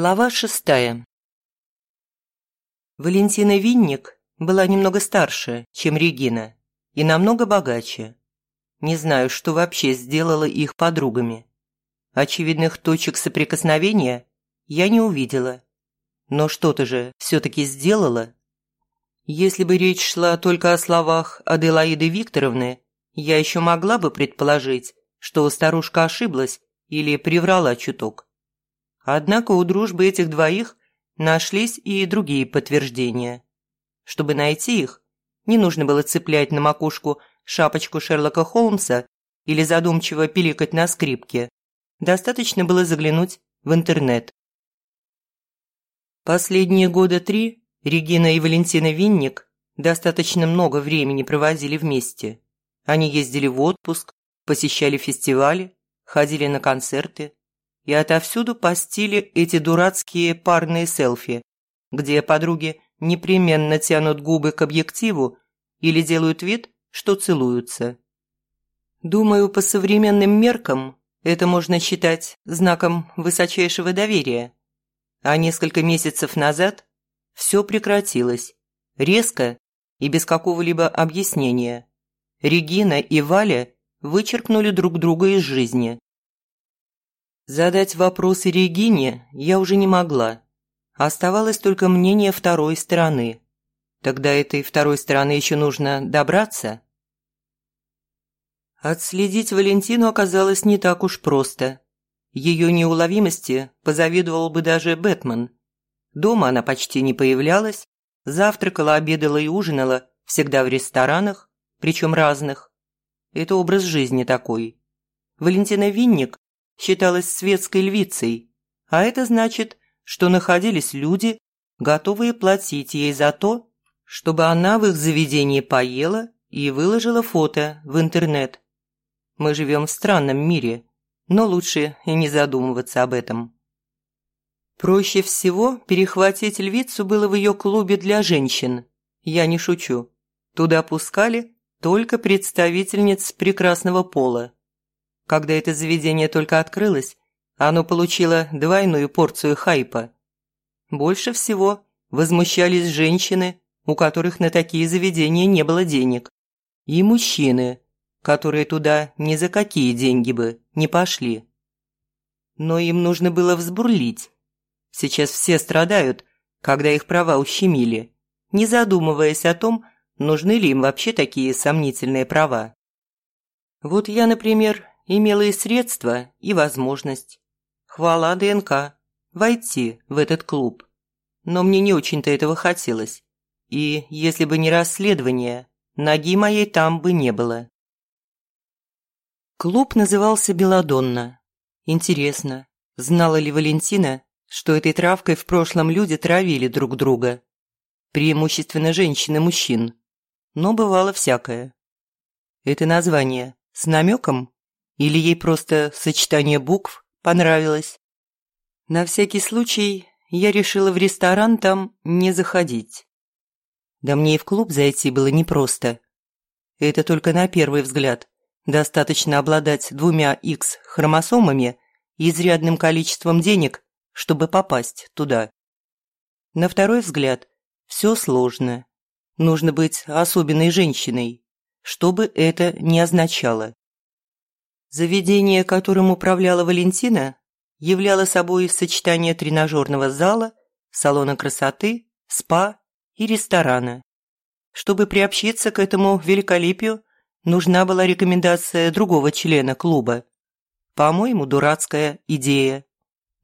Глава шестая. Валентина Винник была немного старше, чем Регина, и намного богаче. Не знаю, что вообще сделало их подругами. Очевидных точек соприкосновения я не увидела. Но что-то же все-таки сделала. Если бы речь шла только о словах Аделаиды Викторовны, я еще могла бы предположить, что старушка ошиблась или приврала чуток. Однако у дружбы этих двоих нашлись и другие подтверждения. Чтобы найти их, не нужно было цеплять на макушку шапочку Шерлока Холмса или задумчиво пиликать на скрипке. Достаточно было заглянуть в интернет. Последние года три Регина и Валентина Винник достаточно много времени проводили вместе. Они ездили в отпуск, посещали фестивали, ходили на концерты, и отовсюду постили эти дурацкие парные селфи, где подруги непременно тянут губы к объективу или делают вид, что целуются. Думаю, по современным меркам это можно считать знаком высочайшего доверия. А несколько месяцев назад все прекратилось. Резко и без какого-либо объяснения. Регина и Валя вычеркнули друг друга из жизни. Задать вопросы Регине я уже не могла. Оставалось только мнение второй стороны. Тогда этой второй стороны еще нужно добраться. Отследить Валентину оказалось не так уж просто. Ее неуловимости позавидовал бы даже Бэтмен. Дома она почти не появлялась, завтракала, обедала и ужинала всегда в ресторанах, причем разных. Это образ жизни такой. Валентина Винник считалась светской львицей, а это значит, что находились люди, готовые платить ей за то, чтобы она в их заведении поела и выложила фото в интернет. Мы живем в странном мире, но лучше и не задумываться об этом. Проще всего перехватить львицу было в ее клубе для женщин. Я не шучу. Туда пускали только представительниц прекрасного пола. Когда это заведение только открылось, оно получило двойную порцию хайпа. Больше всего возмущались женщины, у которых на такие заведения не было денег, и мужчины, которые туда ни за какие деньги бы не пошли. Но им нужно было взбурлить. Сейчас все страдают, когда их права ущемили, не задумываясь о том, нужны ли им вообще такие сомнительные права. Вот я, например, имела и средства, и возможность. Хвала ДНК. Войти в этот клуб. Но мне не очень-то этого хотелось. И если бы не расследование, ноги моей там бы не было. Клуб назывался «Беладонна». Интересно, знала ли Валентина, что этой травкой в прошлом люди травили друг друга? Преимущественно женщины мужчин. Но бывало всякое. Это название с намеком или ей просто сочетание букв понравилось? На всякий случай я решила в ресторан там не заходить. Да мне и в клуб зайти было непросто. Это только на первый взгляд. Достаточно обладать двумя X-хромосомами и изрядным количеством денег, чтобы попасть туда. На второй взгляд все сложно. Нужно быть особенной женщиной, что бы это ни означало. Заведение, которым управляла Валентина, являло собой сочетание тренажерного зала, салона красоты, спа и ресторана. Чтобы приобщиться к этому великолепию, нужна была рекомендация другого члена клуба. По-моему, дурацкая идея.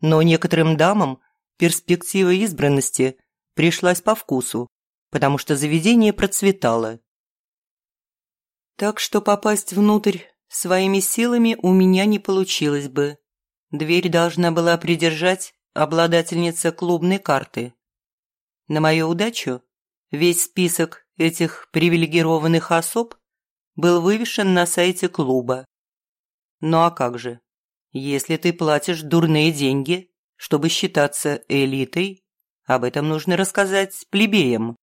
Но некоторым дамам перспектива избранности пришлась по вкусу, потому что заведение процветало. Так что попасть внутрь Своими силами у меня не получилось бы. Дверь должна была придержать обладательница клубной карты. На мою удачу весь список этих привилегированных особ был вывешен на сайте клуба. Ну а как же? Если ты платишь дурные деньги, чтобы считаться элитой, об этом нужно рассказать плебеям.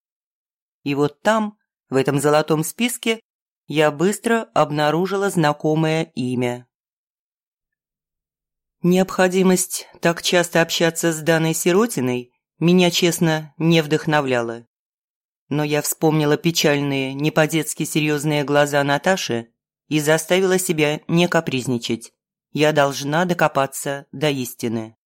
И вот там, в этом золотом списке, я быстро обнаружила знакомое имя. Необходимость так часто общаться с данной сиротиной меня, честно, не вдохновляла. Но я вспомнила печальные, не по-детски серьезные глаза Наташи и заставила себя не капризничать. Я должна докопаться до истины.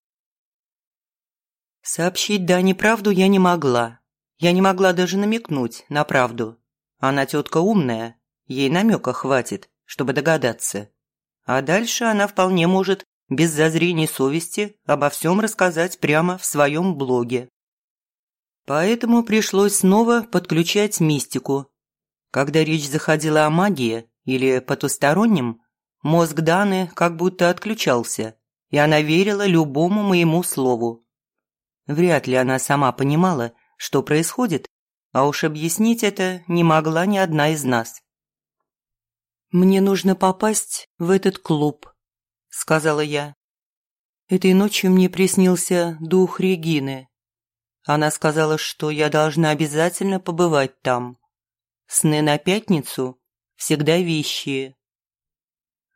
Сообщить Дане правду я не могла. Я не могла даже намекнуть на правду. Она тетка умная, ей намека хватит, чтобы догадаться. А дальше она вполне может без зазрений совести обо всем рассказать прямо в своем блоге. Поэтому пришлось снова подключать мистику. Когда речь заходила о магии или потустороннем, мозг Даны как будто отключался, и она верила любому моему слову. Вряд ли она сама понимала, что происходит, а уж объяснить это не могла ни одна из нас. «Мне нужно попасть в этот клуб», – сказала я. Этой ночью мне приснился дух Регины. Она сказала, что я должна обязательно побывать там. Сны на пятницу всегда вещие.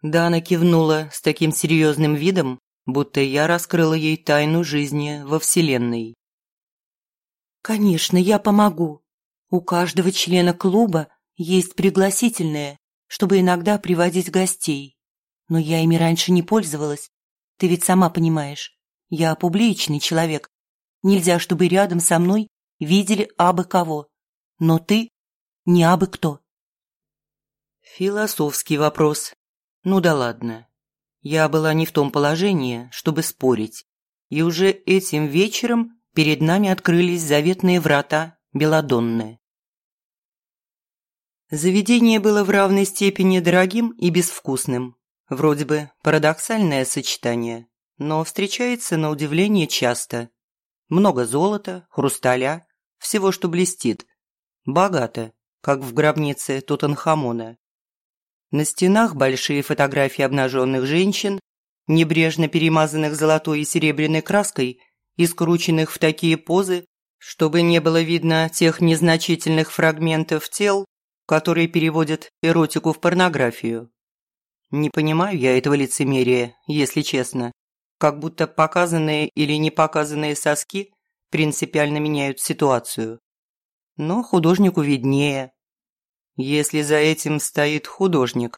Дана кивнула с таким серьезным видом, будто я раскрыла ей тайну жизни во Вселенной. «Конечно, я помогу. У каждого члена клуба есть пригласительное, чтобы иногда приводить гостей. Но я ими раньше не пользовалась. Ты ведь сама понимаешь, я публичный человек. Нельзя, чтобы рядом со мной видели абы кого. Но ты не абы кто». Философский вопрос. Ну да ладно. Я была не в том положении, чтобы спорить. И уже этим вечером перед нами открылись заветные врата Беладонны. Заведение было в равной степени дорогим и безвкусным. Вроде бы парадоксальное сочетание, но встречается на удивление часто. Много золота, хрусталя, всего, что блестит. Богато, как в гробнице Тутанхамона. На стенах большие фотографии обнаженных женщин, небрежно перемазанных золотой и серебряной краской и скрученных в такие позы, чтобы не было видно тех незначительных фрагментов тел, которые переводят эротику в порнографию. Не понимаю я этого лицемерия, если честно. Как будто показанные или не показанные соски принципиально меняют ситуацию. Но художнику виднее, если за этим стоит художник,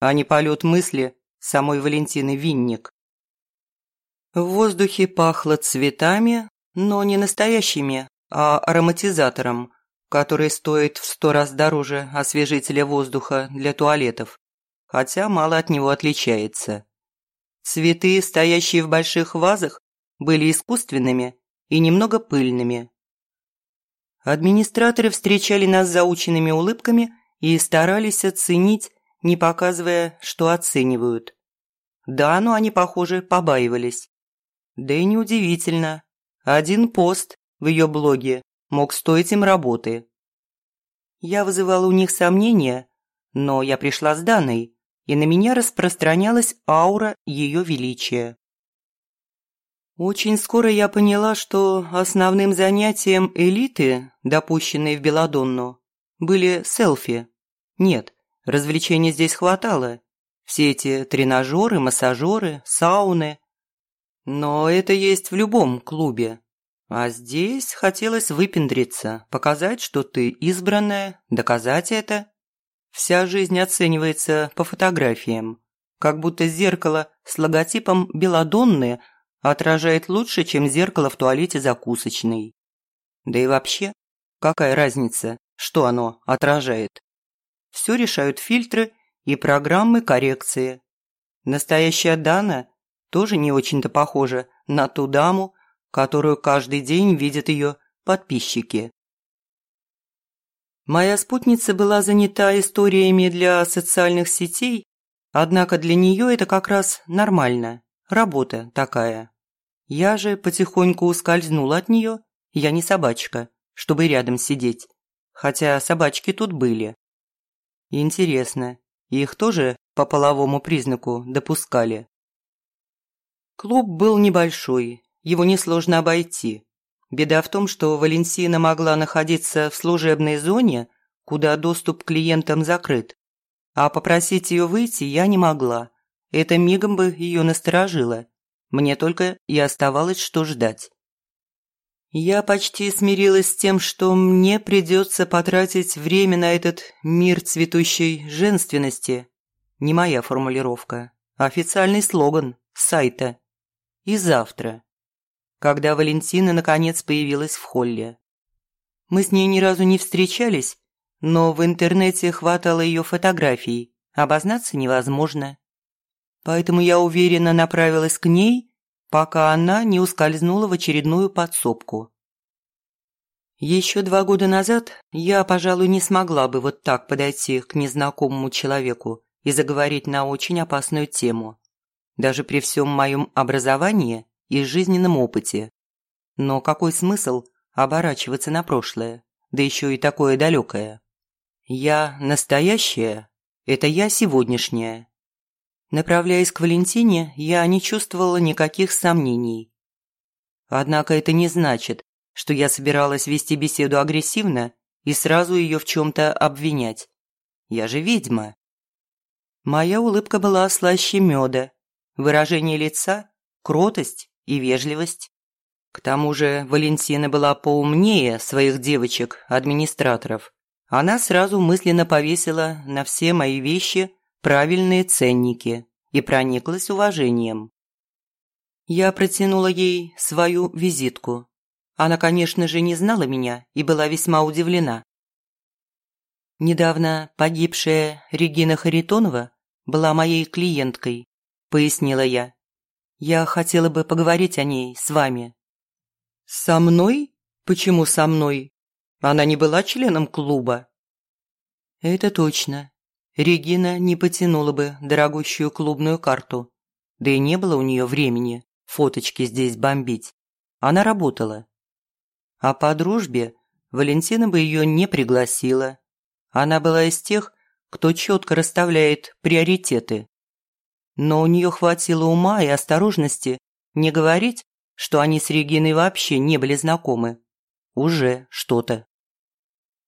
а не полет мысли самой Валентины Винник. В воздухе пахло цветами, но не настоящими, а ароматизатором, который стоит в сто раз дороже освежителя воздуха для туалетов, хотя мало от него отличается. Цветы, стоящие в больших вазах, были искусственными и немного пыльными. Администраторы встречали нас заученными улыбками и старались оценить, не показывая, что оценивают. Да, но они, похоже, побаивались. Да и неудивительно. Один пост в ее блоге мог стоить им работы. Я вызывала у них сомнения, но я пришла с Даной, и на меня распространялась аура ее величия. Очень скоро я поняла, что основным занятием элиты, допущенной в Беладонну, были селфи. Нет, развлечений здесь хватало. Все эти тренажеры, массажеры, сауны. Но это есть в любом клубе. А здесь хотелось выпендриться, показать, что ты избранная, доказать это. Вся жизнь оценивается по фотографиям. Как будто зеркало с логотипом «Беладонны» отражает лучше, чем зеркало в туалете закусочной. Да и вообще, какая разница, что оно отражает. Все решают фильтры и программы коррекции. Настоящая Дана тоже не очень-то похожа на ту даму, которую каждый день видят ее подписчики. Моя спутница была занята историями для социальных сетей, однако для нее это как раз нормально, работа такая. Я же потихоньку ускользнула от нее, я не собачка, чтобы рядом сидеть хотя собачки тут были. Интересно, их тоже по половому признаку допускали? Клуб был небольшой, его несложно обойти. Беда в том, что Валенсина могла находиться в служебной зоне, куда доступ клиентам закрыт. А попросить ее выйти я не могла. Это мигом бы ее насторожило. Мне только и оставалось, что ждать. Я почти смирилась с тем, что мне придется потратить время на этот мир цветущей женственности. Не моя формулировка, а официальный слоган сайта. И завтра, когда Валентина наконец появилась в холле. Мы с ней ни разу не встречались, но в интернете хватало ее фотографий, обознаться невозможно. Поэтому я уверенно направилась к ней, пока она не ускользнула в очередную подсобку. Еще два года назад я, пожалуй, не смогла бы вот так подойти к незнакомому человеку и заговорить на очень опасную тему, даже при всем моем образовании и жизненном опыте. Но какой смысл оборачиваться на прошлое, да еще и такое далекое? Я настоящая, это я сегодняшняя. Направляясь к Валентине, я не чувствовала никаких сомнений. Однако это не значит, что я собиралась вести беседу агрессивно и сразу ее в чем-то обвинять. Я же ведьма. Моя улыбка была слаще меда, выражение лица – кротость и вежливость. К тому же Валентина была поумнее своих девочек-администраторов она сразу мысленно повесила на все мои вещи правильные ценники и прониклась уважением. Я протянула ей свою визитку. Она, конечно же, не знала меня и была весьма удивлена. «Недавно погибшая Регина Харитонова была моей клиенткой», – пояснила я. «Я хотела бы поговорить о ней с вами». «Со мной? Почему со мной?» Она не была членом клуба. Это точно. Регина не потянула бы дорогущую клубную карту. Да и не было у нее времени фоточки здесь бомбить. Она работала. А по дружбе Валентина бы ее не пригласила. Она была из тех, кто четко расставляет приоритеты. Но у нее хватило ума и осторожности не говорить, что они с Региной вообще не были знакомы. Уже что-то.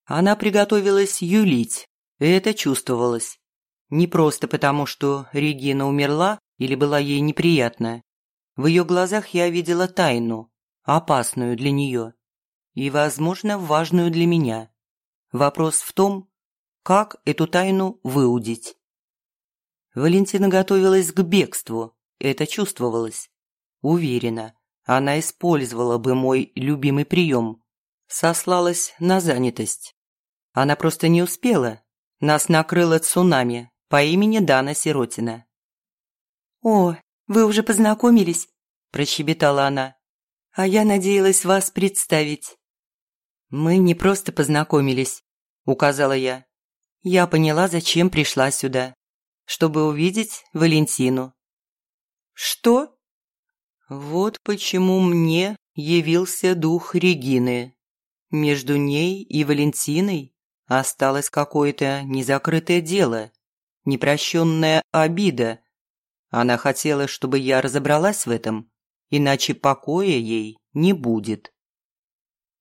Она приготовилась юлить, и это чувствовалось. Не просто потому, что Регина умерла или была ей неприятна. В ее глазах я видела тайну, опасную для нее и, возможно, важную для меня. Вопрос в том, как эту тайну выудить. Валентина готовилась к бегству, это чувствовалось. Уверена, она использовала бы мой любимый прием. Сослалась на занятость. Она просто не успела. Нас накрыло цунами по имени Дана Сиротина. «О, вы уже познакомились?» – прощебетала она. «А я надеялась вас представить». «Мы не просто познакомились», – указала я. «Я поняла, зачем пришла сюда. Чтобы увидеть Валентину». «Что?» «Вот почему мне явился дух Регины. Между ней и Валентиной осталось какое-то незакрытое дело, непрощенная обида. Она хотела, чтобы я разобралась в этом, иначе покоя ей не будет.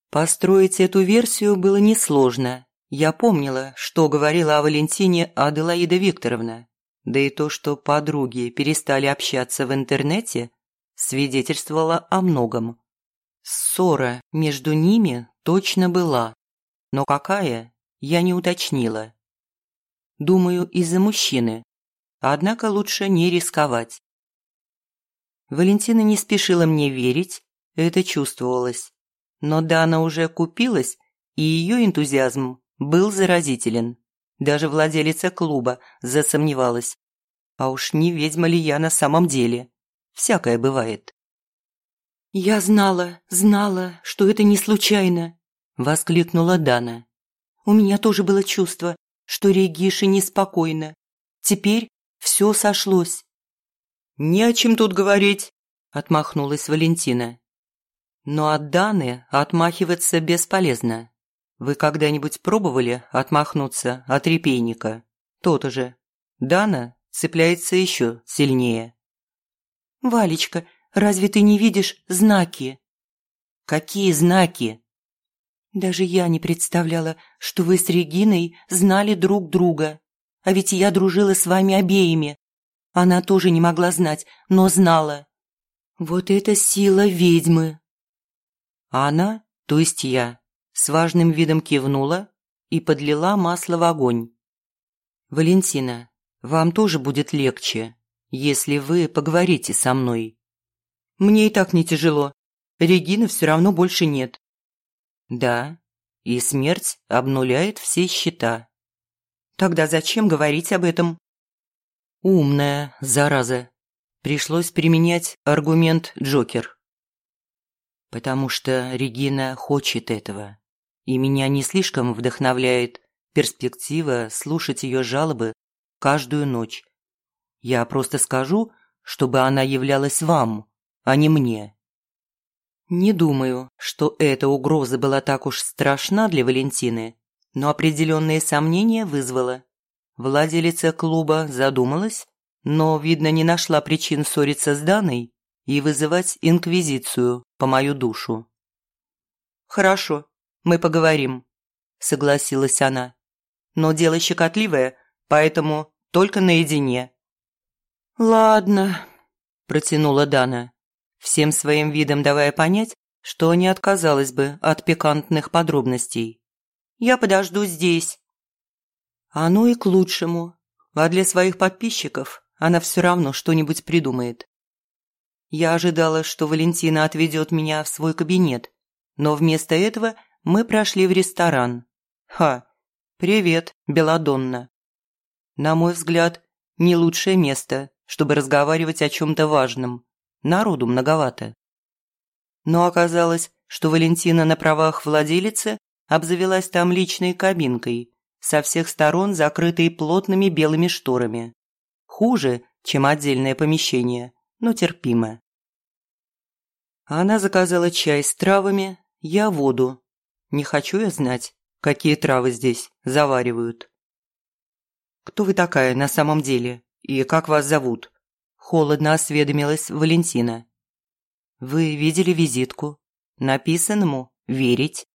Построить эту версию было несложно. Я помнила, что говорила о Валентине Аделаида Викторовна. Да и то, что подруги перестали общаться в интернете, свидетельствовало о многом. Ссора между ними точно была. Но какая, я не уточнила. Думаю, из-за мужчины. Однако лучше не рисковать. Валентина не спешила мне верить, это чувствовалось. Но Дана уже купилась, и ее энтузиазм был заразителен. Даже владелица клуба засомневалась. А уж не ведьма ли я на самом деле? Всякое бывает. «Я знала, знала, что это не случайно», – воскликнула Дана. У меня тоже было чувство, что Регише неспокойно. Теперь все сошлось. «Не о чем тут говорить», – отмахнулась Валентина. Но от Даны отмахиваться бесполезно. Вы когда-нибудь пробовали отмахнуться от репейника? То-то же. Дана цепляется еще сильнее. «Валечка, разве ты не видишь знаки?» «Какие знаки?» Даже я не представляла, что вы с Региной знали друг друга. А ведь я дружила с вами обеими. Она тоже не могла знать, но знала. Вот это сила ведьмы! Она, то есть я, с важным видом кивнула и подлила масло в огонь. «Валентина, вам тоже будет легче, если вы поговорите со мной». «Мне и так не тяжело. Регины все равно больше нет». «Да, и смерть обнуляет все счета». «Тогда зачем говорить об этом?» «Умная, зараза. Пришлось применять аргумент Джокер». «Потому что Регина хочет этого, и меня не слишком вдохновляет перспектива слушать ее жалобы каждую ночь. Я просто скажу, чтобы она являлась вам, а не мне. Не думаю, что эта угроза была так уж страшна для Валентины, но определенные сомнения вызвала. Владелица клуба задумалась, но, видно, не нашла причин ссориться с Даной и вызывать инквизицию по мою душу. «Хорошо, мы поговорим», – согласилась она но дело щекотливое, поэтому только наедине». «Ладно», – протянула Дана, всем своим видом давая понять, что не отказалась бы от пикантных подробностей. «Я подожду здесь». «Оно и к лучшему, а для своих подписчиков она все равно что-нибудь придумает». Я ожидала, что Валентина отведет меня в свой кабинет, но вместо этого мы прошли в ресторан. Ха, «Привет, Беладонна». На мой взгляд, не лучшее место, чтобы разговаривать о чем-то важном. Народу многовато. Но оказалось, что Валентина на правах владелицы обзавелась там личной кабинкой, со всех сторон закрытой плотными белыми шторами. Хуже, чем отдельное помещение, но терпимо. Она заказала чай с травами, я воду. Не хочу я знать, какие травы здесь заваривают. «Кто вы такая на самом деле и как вас зовут?» Холодно осведомилась Валентина. «Вы видели визитку? Написанному «верить».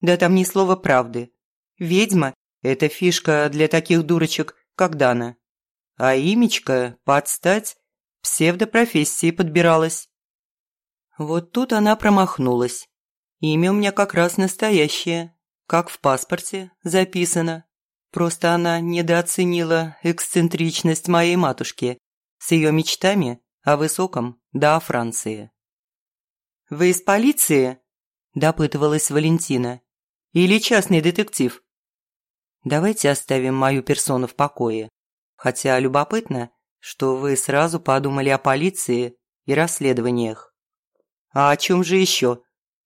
Да там ни слова правды. Ведьма – это фишка для таких дурочек, как Дана. А имечко, подстать, псевдопрофессии подбиралась. Вот тут она промахнулась. Имя у меня как раз настоящее, как в паспорте записано. Просто она недооценила эксцентричность моей матушки с ее мечтами о высоком да о Франции. «Вы из полиции?» – допытывалась Валентина. «Или частный детектив?» «Давайте оставим мою персону в покое. Хотя любопытно, что вы сразу подумали о полиции и расследованиях. А о чем же еще?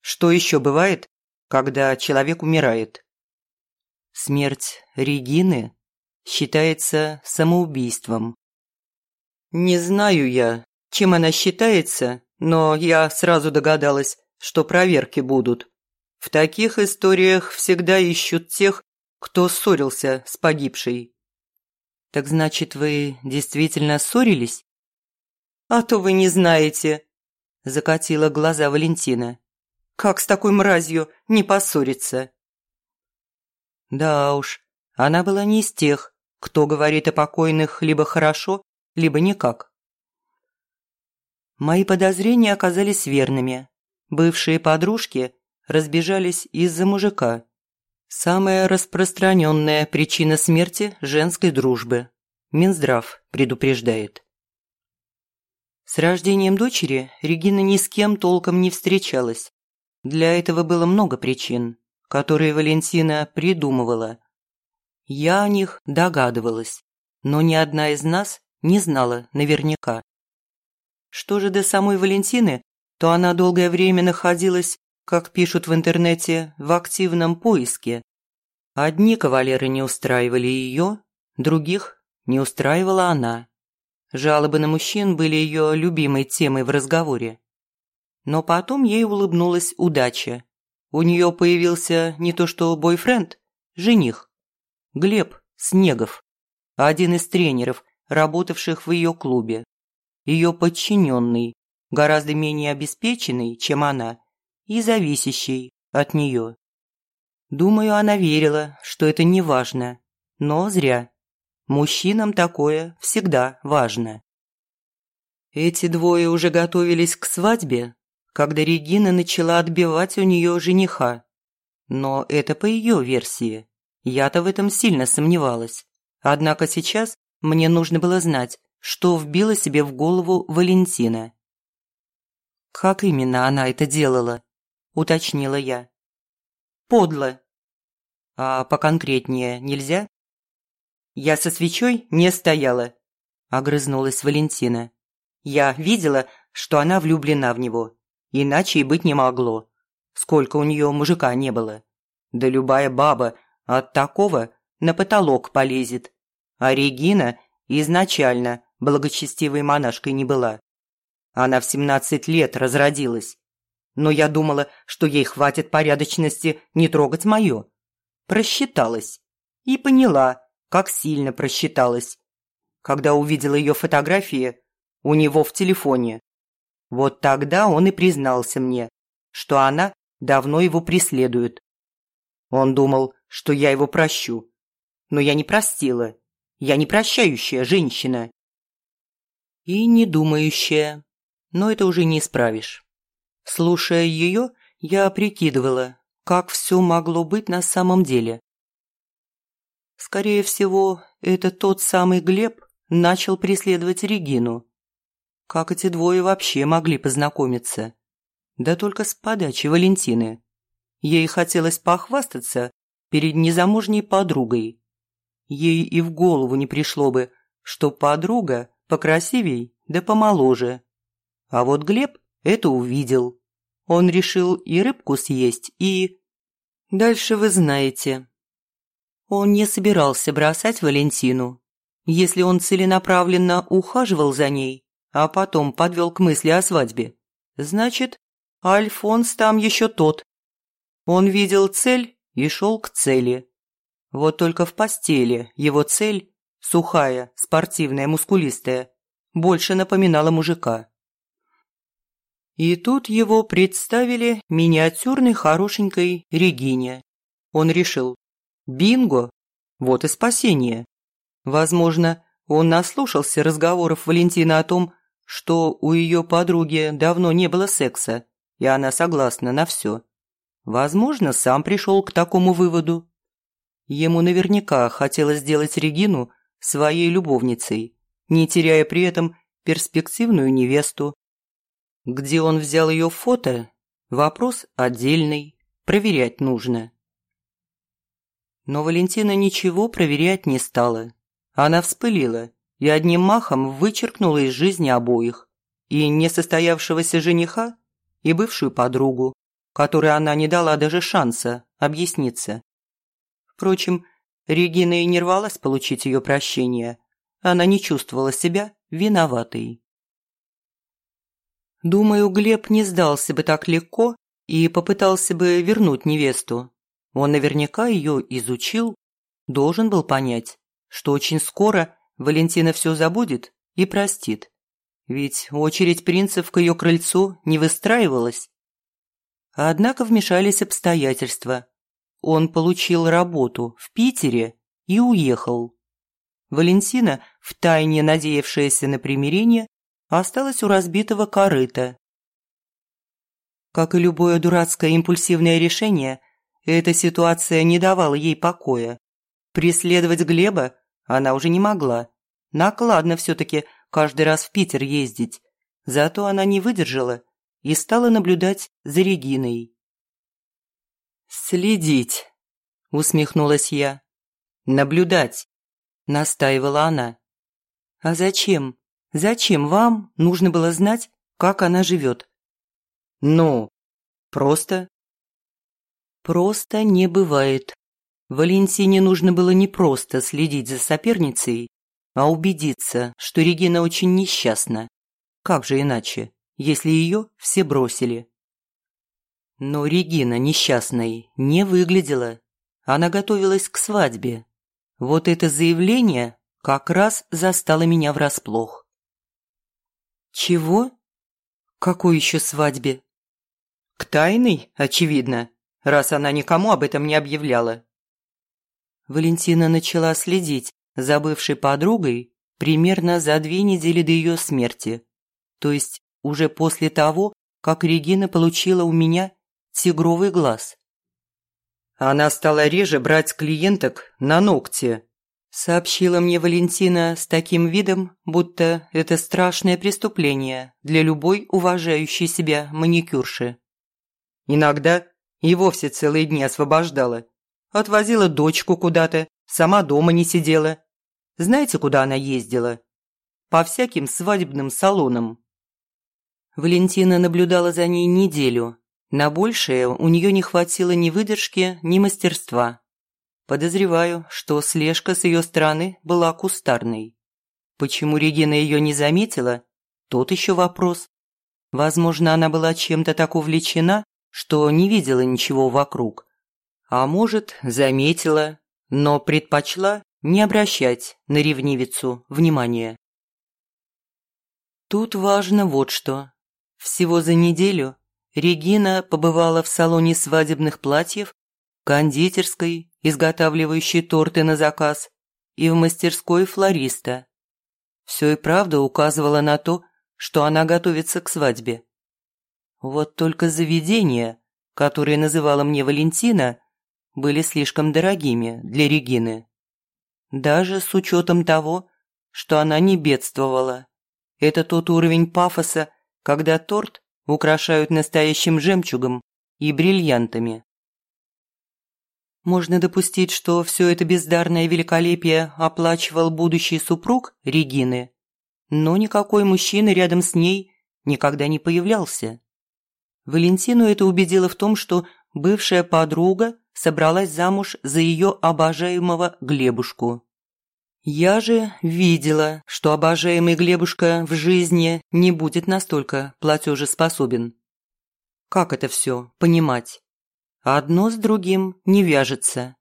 Что еще бывает когда человек умирает. Смерть Регины считается самоубийством. Не знаю я, чем она считается, но я сразу догадалась, что проверки будут. В таких историях всегда ищут тех, кто ссорился с погибшей. Так значит, вы действительно ссорились? А то вы не знаете, закатила глаза Валентина. Как с такой мразью не поссориться? Да уж, она была не из тех, кто говорит о покойных либо хорошо, либо никак. Мои подозрения оказались верными. Бывшие подружки разбежались из-за мужика. Самая распространенная причина смерти женской дружбы. Минздрав предупреждает. С рождением дочери Регина ни с кем толком не встречалась. Для этого было много причин, которые Валентина придумывала. Я о них догадывалась, но ни одна из нас не знала наверняка. Что же до самой Валентины, то она долгое время находилась, как пишут в интернете, в активном поиске. Одни кавалеры не устраивали ее, других не устраивала она. Жалобы на мужчин были ее любимой темой в разговоре. Но потом ей улыбнулась удача. У нее появился не то что бойфренд, жених. Глеб Снегов, один из тренеров, работавших в ее клубе. Ее подчиненный, гораздо менее обеспеченный, чем она, и зависящий от нее. Думаю, она верила, что это не важно, но зря. Мужчинам такое всегда важно. Эти двое уже готовились к свадьбе, когда Регина начала отбивать у нее жениха. Но это по ее версии. Я-то в этом сильно сомневалась. Однако сейчас мне нужно было знать, что вбило себе в голову Валентина. «Как именно она это делала?» – уточнила я. «Подло». «А поконкретнее нельзя?» «Я со свечой не стояла», – огрызнулась Валентина. «Я видела, что она влюблена в него. Иначе и быть не могло. Сколько у нее мужика не было. Да любая баба от такого на потолок полезет. А Регина изначально благочестивой монашкой не была. Она в 17 лет разродилась. Но я думала, что ей хватит порядочности не трогать мое. Просчиталась. И поняла, как сильно просчиталась. Когда увидела ее фотографии у него в телефоне. Вот тогда он и признался мне, что она давно его преследует. Он думал, что я его прощу. Но я не простила. Я не прощающая женщина. И не думающая но это уже не исправишь. Слушая ее, я прикидывала, как все могло быть на самом деле. Скорее всего, это тот самый Глеб начал преследовать Регину. Как эти двое вообще могли познакомиться? Да только с подачи Валентины. Ей хотелось похвастаться перед незамужней подругой. Ей и в голову не пришло бы, что подруга покрасивей да помоложе. А вот Глеб это увидел. Он решил и рыбку съесть, и... Дальше вы знаете. Он не собирался бросать Валентину. Если он целенаправленно ухаживал за ней, а потом подвел к мысли о свадьбе, значит, Альфонс там еще тот. Он видел цель и шел к цели. Вот только в постели его цель, сухая, спортивная, мускулистая, больше напоминала мужика. И тут его представили миниатюрной хорошенькой Регине. Он решил, бинго, вот и спасение. Возможно, он наслушался разговоров Валентины о том, что у ее подруги давно не было секса, и она согласна на все. Возможно, сам пришел к такому выводу. Ему наверняка хотелось сделать Регину своей любовницей, не теряя при этом перспективную невесту, где он взял ее фото? Вопрос отдельный. Проверять нужно. Но Валентина ничего проверять не стала. Она вспылила и одним махом вычеркнула из жизни обоих. И несостоявшегося жениха, и бывшую подругу, которой она не дала даже шанса объясниться. Впрочем, Регина и не рвалась получить ее прощение. Она не чувствовала себя виноватой. Думаю, Глеб не сдался бы так легко и попытался бы вернуть невесту. Он наверняка ее изучил, должен был понять, что очень скоро Валентина все забудет и простит. Ведь очередь принцев к ее крыльцу не выстраивалась. Однако вмешались обстоятельства. Он получил работу в Питере и уехал. Валентина, втайне надеявшаяся на примирение, осталась у разбитого корыта. Как и любое дурацкое импульсивное решение, эта ситуация не давала ей покоя. Преследовать Глеба она уже не могла. Накладно все-таки каждый раз в Питер ездить. Зато она не выдержала и стала наблюдать за Региной. «Следить», – усмехнулась я. «Наблюдать», – настаивала она. «А зачем?» Зачем вам нужно было знать, как она живет? Ну, просто. Просто не бывает. Валентине нужно было не просто следить за соперницей, а убедиться, что Регина очень несчастна. Как же иначе, если ее все бросили? Но Регина несчастной не выглядела. Она готовилась к свадьбе. Вот это заявление как раз застало меня врасплох. «Чего? Какой еще свадьбе?» «К тайной, очевидно, раз она никому об этом не объявляла». Валентина начала следить за бывшей подругой примерно за две недели до ее смерти. то есть уже после того, как Регина получила у меня тигровый глаз. Она стала реже брать клиенток на ногти, сообщила мне Валентина с таким видом, будто это страшное преступление для любой уважающей себя маникюрши. Иногда и вовсе целые дни освобождала. Отвозила дочку куда-то, сама дома не сидела. Знаете, куда она ездила? По всяким свадебным салонам. Валентина наблюдала за ней неделю. На большее у нее не хватило ни выдержки, ни мастерства. Подозреваю, что слежка с ее стороны была кустарной. Почему Регина ее не заметила, тот еще вопрос. Возможно, она была чем-то так увлечена, что не видела ничего вокруг. А может, заметила, но предпочла не обращать на ревнивицу внимания. Тут важно вот что. Всего за неделю Регина побывала в салоне свадебных платьев, кондитерской изготавливающий торты на заказ, и в мастерской флориста. Все и правда указывало на то, что она готовится к свадьбе. Вот только заведения, которые называла мне Валентина, были слишком дорогими для Регины. Даже с учетом того, что она не бедствовала. Это тот уровень пафоса, когда торт украшают настоящим жемчугом и бриллиантами. Можно допустить, что все это бездарное великолепие оплачивал будущий супруг Регины, но никакой мужчина рядом с ней никогда не появлялся. Валентину это убедило в том, что бывшая подруга собралась замуж за ее обожаемого Глебушку. Я же видела, что обожаемый Глебушка в жизни не будет настолько платежеспособен. Как это все понимать? Одно с другим не вяжется.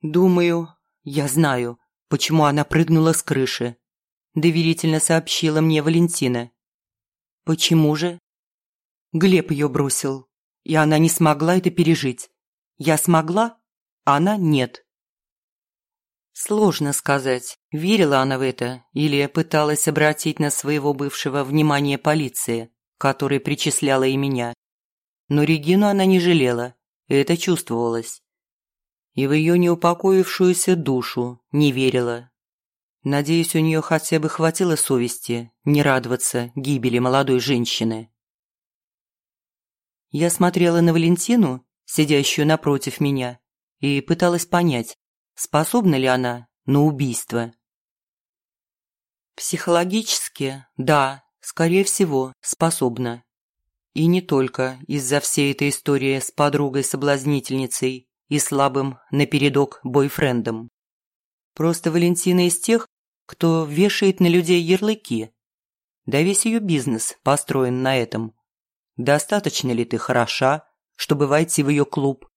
Думаю, я знаю, почему она прыгнула с крыши. Доверительно сообщила мне Валентина. Почему же? Глеб ее бросил, и она не смогла это пережить. Я смогла, она нет. Сложно сказать, верила она в это или пыталась обратить на своего бывшего внимание полиции, которой причисляла и меня но Регину она не жалела, это чувствовалось. И в ее неупокоившуюся душу не верила. Надеюсь, у нее хотя бы хватило совести не радоваться гибели молодой женщины. Я смотрела на Валентину, сидящую напротив меня, и пыталась понять, способна ли она на убийство. Психологически, да, скорее всего, способна. И не только из-за всей этой истории с подругой-соблазнительницей и слабым напередок бойфрендом. Просто Валентина из тех, кто вешает на людей ярлыки. Да весь ее бизнес построен на этом. Достаточно ли ты хороша, чтобы войти в ее клуб?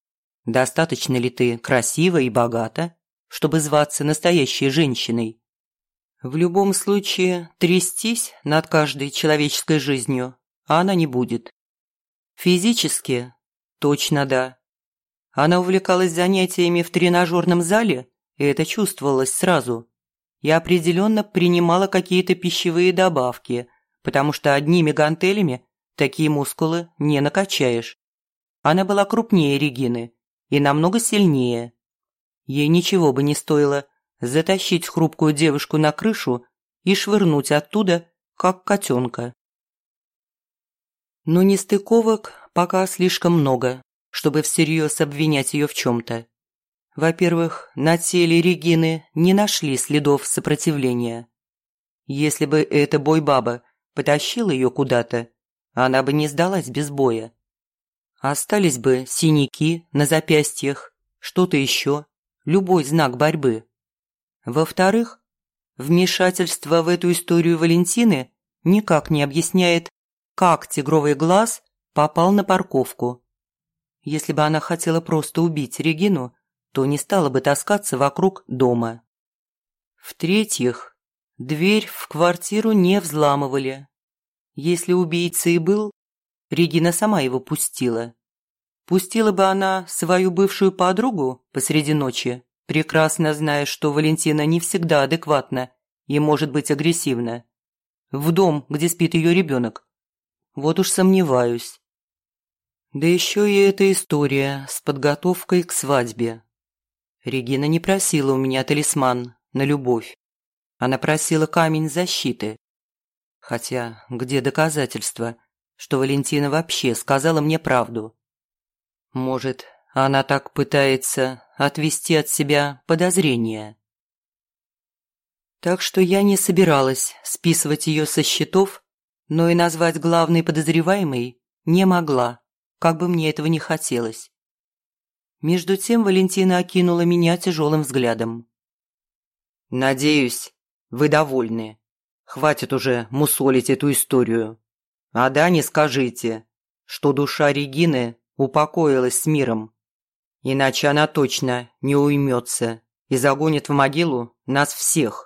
Достаточно ли ты красива и богата, чтобы зваться настоящей женщиной? В любом случае, трястись над каждой человеческой жизнью а она не будет. Физически? Точно да. Она увлекалась занятиями в тренажерном зале, и это чувствовалось сразу. И определенно принимала какие-то пищевые добавки, потому что одними гантелями такие мускулы не накачаешь. Она была крупнее Регины и намного сильнее. Ей ничего бы не стоило затащить хрупкую девушку на крышу и швырнуть оттуда, как котенка. Но нестыковок пока слишком много, чтобы всерьез обвинять ее в чем-то. Во-первых, на теле Регины не нашли следов сопротивления. Если бы эта бойбаба потащила ее куда-то, она бы не сдалась без боя. Остались бы синяки на запястьях, что-то еще, любой знак борьбы. Во-вторых, вмешательство в эту историю Валентины никак не объясняет как тигровый глаз попал на парковку. Если бы она хотела просто убить Регину, то не стала бы таскаться вокруг дома. В-третьих, дверь в квартиру не взламывали. Если убийца и был, Регина сама его пустила. Пустила бы она свою бывшую подругу посреди ночи, прекрасно зная, что Валентина не всегда адекватна и может быть агрессивна. в дом, где спит ее ребенок? Вот уж сомневаюсь. Да еще и эта история с подготовкой к свадьбе. Регина не просила у меня талисман на любовь. Она просила камень защиты. Хотя где доказательства, что Валентина вообще сказала мне правду? Может, она так пытается отвести от себя подозрения? Так что я не собиралась списывать ее со счетов, но и назвать главной подозреваемой не могла как бы мне этого не хотелось. Между тем Валентина окинула меня тяжелым взглядом. «Надеюсь, вы довольны. Хватит уже мусолить эту историю. А Дане скажите, что душа Регины упокоилась с миром. Иначе она точно не уймется и загонит в могилу нас всех.